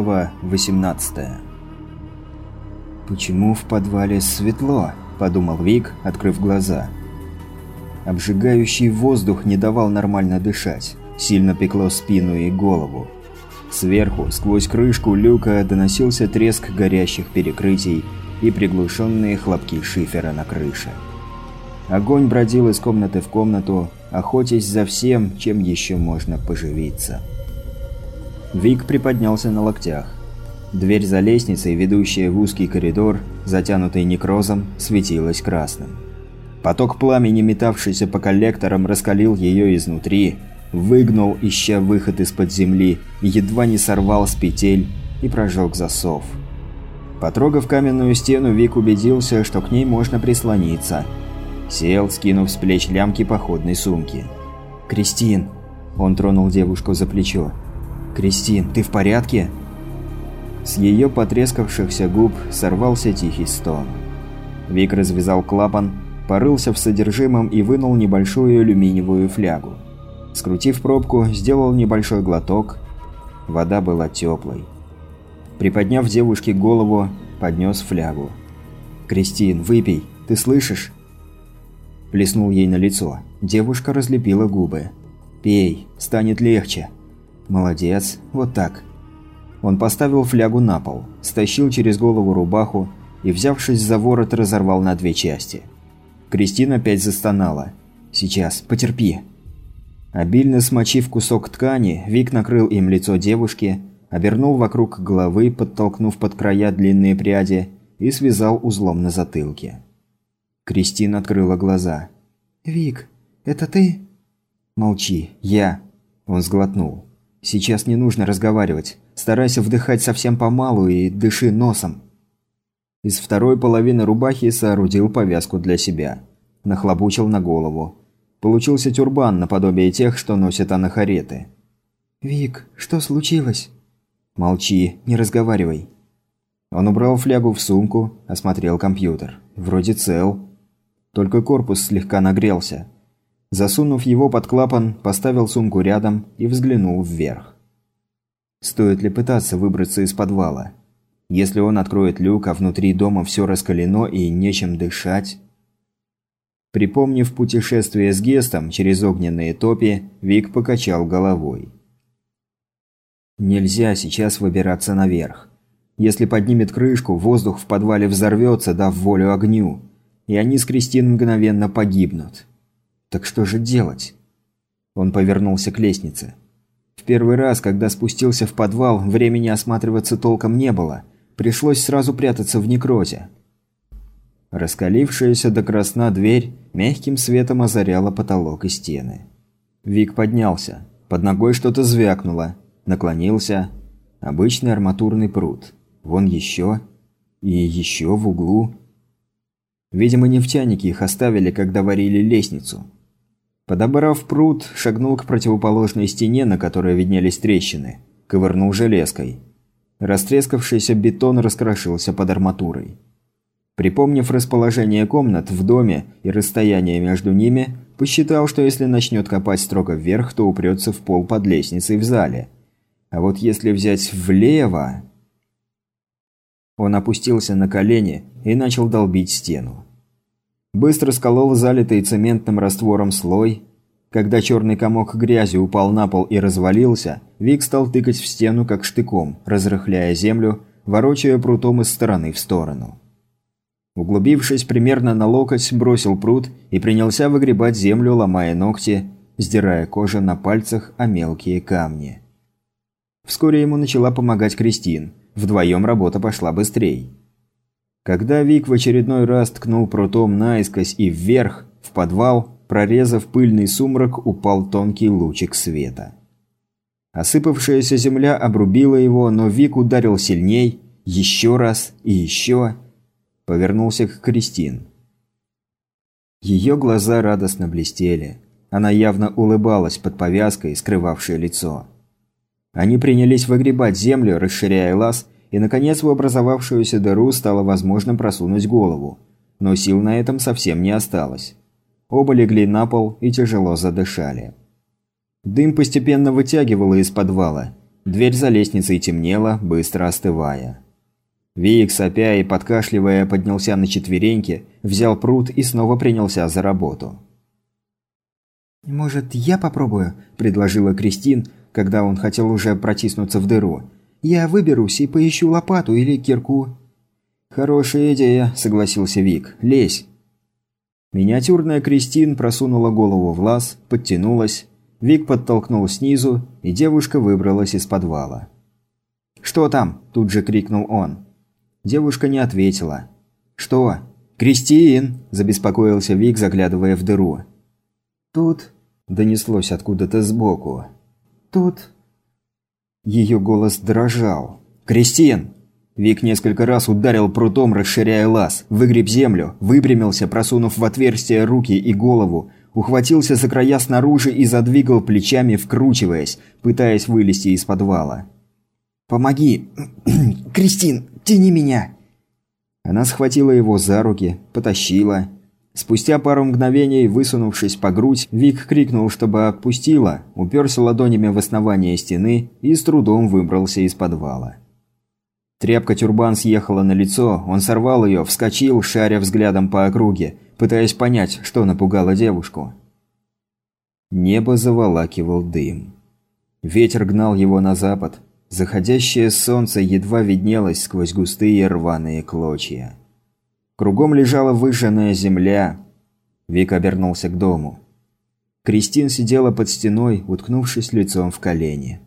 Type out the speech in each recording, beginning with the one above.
Глава 18 «Почему в подвале светло?» – подумал Вик, открыв глаза. Обжигающий воздух не давал нормально дышать, сильно пекло спину и голову. Сверху, сквозь крышку люка, доносился треск горящих перекрытий и приглушенные хлопки шифера на крыше. Огонь бродил из комнаты в комнату, охотясь за всем, чем еще можно поживиться. Вик приподнялся на локтях. Дверь за лестницей, ведущая в узкий коридор, затянутый некрозом, светилась красным. Поток пламени, метавшийся по коллекторам, раскалил ее изнутри, выгнал, ища выход из-под земли, едва не сорвал с петель и прожег засов. Потрогав каменную стену, Вик убедился, что к ней можно прислониться. Сел, скинув с плеч лямки походной сумки. «Кристин!» Он тронул девушку за плечо. «Кристин, ты в порядке?» С ее потрескавшихся губ сорвался тихий стон. Вик развязал клапан, порылся в содержимом и вынул небольшую алюминиевую флягу. Скрутив пробку, сделал небольшой глоток. Вода была теплой. Приподняв девушке голову, поднес флягу. «Кристин, выпей, ты слышишь?» Плеснул ей на лицо. Девушка разлепила губы. «Пей, станет легче». «Молодец, вот так». Он поставил флягу на пол, стащил через голову рубаху и, взявшись за ворот, разорвал на две части. Кристина опять застонала. «Сейчас, потерпи». Обильно смочив кусок ткани, Вик накрыл им лицо девушки, обернул вокруг головы, подтолкнув под края длинные пряди и связал узлом на затылке. Кристина открыла глаза. «Вик, это ты?» «Молчи, я...» Он сглотнул. Сейчас не нужно разговаривать. Старайся вдыхать совсем помалу и дыши носом. Из второй половины рубахи соорудил повязку для себя. Нахлобучил на голову. Получился тюрбан наподобие тех, что носят анахареты. «Вик, что случилось?» «Молчи, не разговаривай». Он убрал флягу в сумку, осмотрел компьютер. Вроде цел. Только корпус слегка нагрелся. Засунув его под клапан, поставил сумку рядом и взглянул вверх. Стоит ли пытаться выбраться из подвала? Если он откроет люк, а внутри дома все раскалено и нечем дышать... Припомнив путешествие с Гестом через огненные топи, Вик покачал головой. Нельзя сейчас выбираться наверх. Если поднимет крышку, воздух в подвале взорвется, дав волю огню, и они с Кристин мгновенно погибнут. Так что же делать? Он повернулся к лестнице. В первый раз, когда спустился в подвал, времени осматриваться толком не было. Пришлось сразу прятаться в некрозе. Раскалившаяся до красна дверь мягким светом озаряла потолок и стены. Вик поднялся. Под ногой что-то звякнуло. Наклонился. Обычный арматурный пруд. Вон еще. И еще в углу. Видимо, нефтяники их оставили, когда варили лестницу. Подобрав пруд, шагнул к противоположной стене, на которой виднелись трещины. Ковырнул железкой. Растрескавшийся бетон раскрошился под арматурой. Припомнив расположение комнат в доме и расстояние между ними, посчитал, что если начнет копать строго вверх, то упрется в пол под лестницей в зале. А вот если взять влево... Он опустился на колени и начал долбить стену. Быстро сколол залитый цементным раствором слой. Когда черный комок грязи упал на пол и развалился, Вик стал тыкать в стену как штыком, разрыхляя землю, ворочая прутом из стороны в сторону. Углубившись примерно на локоть, бросил пруд и принялся выгребать землю, ломая ногти, сдирая кожу на пальцах о мелкие камни. Вскоре ему начала помогать Кристин. Вдвоем работа пошла быстрее. Когда Вик в очередной раз ткнул прутом наискось и вверх, в подвал, прорезав пыльный сумрак, упал тонкий лучик света. Осыпавшаяся земля обрубила его, но Вик ударил сильней, еще раз и еще. Повернулся к Кристин. Ее глаза радостно блестели. Она явно улыбалась под повязкой, скрывавшей лицо. Они принялись выгребать землю, расширяя лаз, и, наконец, в образовавшуюся дыру стало возможно просунуть голову. Но сил на этом совсем не осталось. Оба легли на пол и тяжело задышали. Дым постепенно вытягивало из подвала. Дверь за лестницей темнела, быстро остывая. Вик, сопя и подкашливая, поднялся на четвереньки, взял пруд и снова принялся за работу. «Может, я попробую?» – предложила Кристин, когда он хотел уже протиснуться в дыру. «Я выберусь и поищу лопату или кирку». «Хорошая идея», – согласился Вик. «Лезь». Миниатюрная Кристин просунула голову в лаз, подтянулась. Вик подтолкнул снизу, и девушка выбралась из подвала. «Что там?» – тут же крикнул он. Девушка не ответила. «Что?» «Кристин!» – забеспокоился Вик, заглядывая в дыру. «Тут...» – донеслось откуда-то сбоку. «Тут...» Ее голос дрожал. «Кристин!» Вик несколько раз ударил прутом, расширяя лаз, выгреб землю, выпрямился, просунув в отверстие руки и голову, ухватился за края снаружи и задвигал плечами, вкручиваясь, пытаясь вылезти из подвала. «Помоги! Кристин, тяни меня!» Она схватила его за руки, потащила. Спустя пару мгновений, высунувшись по грудь, Вик крикнул, чтобы отпустила, уперся ладонями в основание стены и с трудом выбрался из подвала. Тряпка-тюрбан съехала на лицо, он сорвал ее, вскочил, шаря взглядом по округе, пытаясь понять, что напугало девушку. Небо заволакивал дым. Ветер гнал его на запад. Заходящее солнце едва виднелось сквозь густые рваные клочья. Кругом лежала выжженная земля. Вик обернулся к дому. Кристин сидела под стеной, уткнувшись лицом в колени.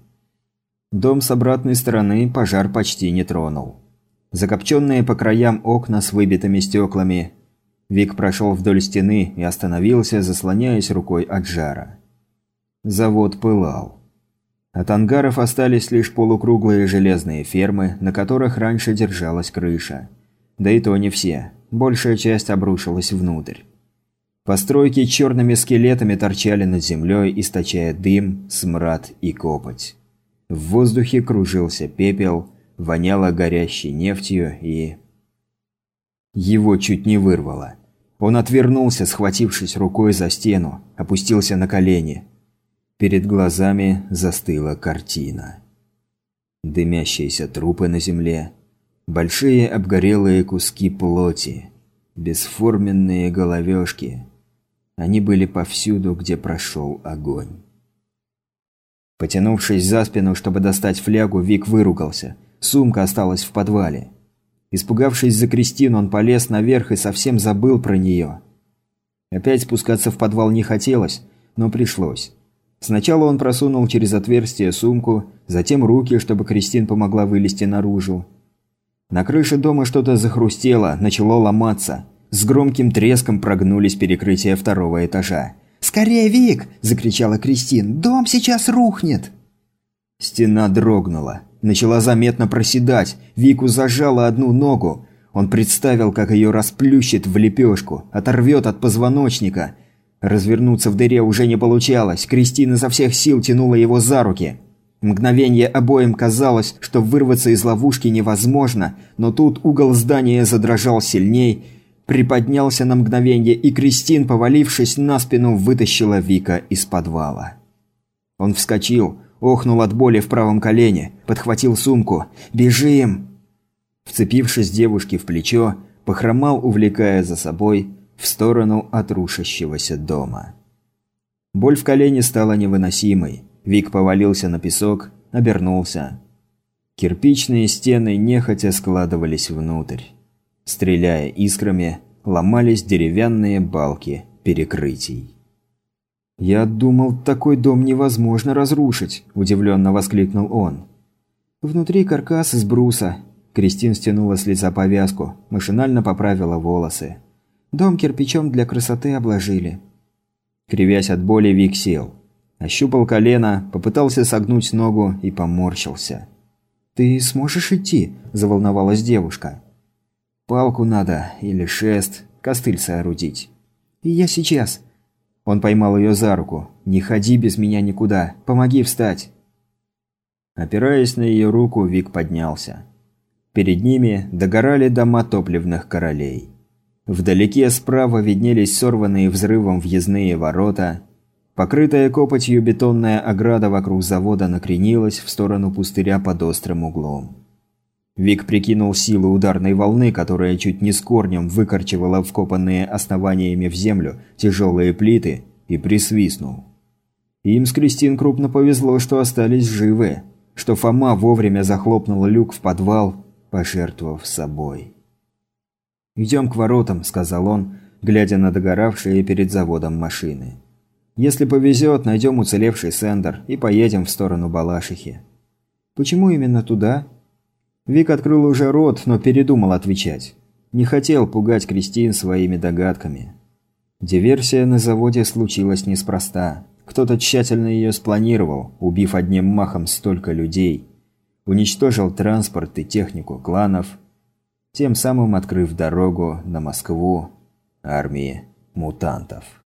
Дом с обратной стороны пожар почти не тронул. Закопченные по краям окна с выбитыми стеклами. Вик прошел вдоль стены и остановился, заслоняясь рукой от жара. Завод пылал. От ангаров остались лишь полукруглые железные фермы, на которых раньше держалась крыша. Да и то не все. Большая часть обрушилась внутрь. Постройки черными скелетами торчали над землей, источая дым, смрад и копоть. В воздухе кружился пепел, воняло горящей нефтью и... Его чуть не вырвало. Он отвернулся, схватившись рукой за стену, опустился на колени. Перед глазами застыла картина. Дымящиеся трупы на земле, большие обгорелые куски плоти, бесформенные головешки. Они были повсюду, где прошел огонь. Потянувшись за спину, чтобы достать флягу, Вик выругался. Сумка осталась в подвале. Испугавшись за Кристину, он полез наверх и совсем забыл про нее. Опять спускаться в подвал не хотелось, но пришлось. Сначала он просунул через отверстие сумку, затем руки, чтобы Кристин помогла вылезти наружу. На крыше дома что-то захрустело, начало ломаться. С громким треском прогнулись перекрытия второго этажа. «Скорее, Вик!» – закричала Кристин. «Дом сейчас рухнет!» Стена дрогнула. Начала заметно проседать. Вику зажала одну ногу. Он представил, как ее расплющит в лепешку, оторвет от позвоночника. Развернуться в дыре уже не получалось. Кристина изо всех сил тянула его за руки. Мгновение обоим казалось, что вырваться из ловушки невозможно, но тут угол здания задрожал сильней, приподнялся на мгновение, и Кристин, повалившись на спину, вытащила Вика из подвала. Он вскочил, охнул от боли в правом колене, подхватил сумку. «Бежим!» Вцепившись девушке в плечо, похромал, увлекая за собой в сторону от рушащегося дома. Боль в колене стала невыносимой. Вик повалился на песок, обернулся. Кирпичные стены нехотя складывались внутрь. Стреляя искрами, ломались деревянные балки перекрытий. «Я думал, такой дом невозможно разрушить», – удивленно воскликнул он. «Внутри каркас из бруса». Кристин стянула с лица повязку, машинально поправила волосы. «Дом кирпичом для красоты обложили». Кривясь от боли, Вик сел. Ощупал колено, попытался согнуть ногу и поморщился. «Ты сможешь идти?» – заволновалась девушка. Палку надо, или шест, костыль соорудить. И я сейчас. Он поймал ее за руку. Не ходи без меня никуда. Помоги встать. Опираясь на ее руку, Вик поднялся. Перед ними догорали дома топливных королей. Вдалеке справа виднелись сорванные взрывом въездные ворота. Покрытая копотью бетонная ограда вокруг завода накренилась в сторону пустыря под острым углом. Вик прикинул силу ударной волны, которая чуть не с корнем выкорчевала вкопанные основаниями в землю тяжелые плиты, и присвистнул. Им с Кристин крупно повезло, что остались живы, что Фома вовремя захлопнул люк в подвал, пожертвовав собой. «Идем к воротам», – сказал он, глядя на догоравшие перед заводом машины. «Если повезет, найдем уцелевший сендер и поедем в сторону Балашихи». «Почему именно туда?» Вик открыл уже рот, но передумал отвечать. Не хотел пугать Кристин своими догадками. Диверсия на заводе случилась неспроста. Кто-то тщательно ее спланировал, убив одним махом столько людей. Уничтожил транспорт и технику кланов, тем самым открыв дорогу на Москву армии мутантов.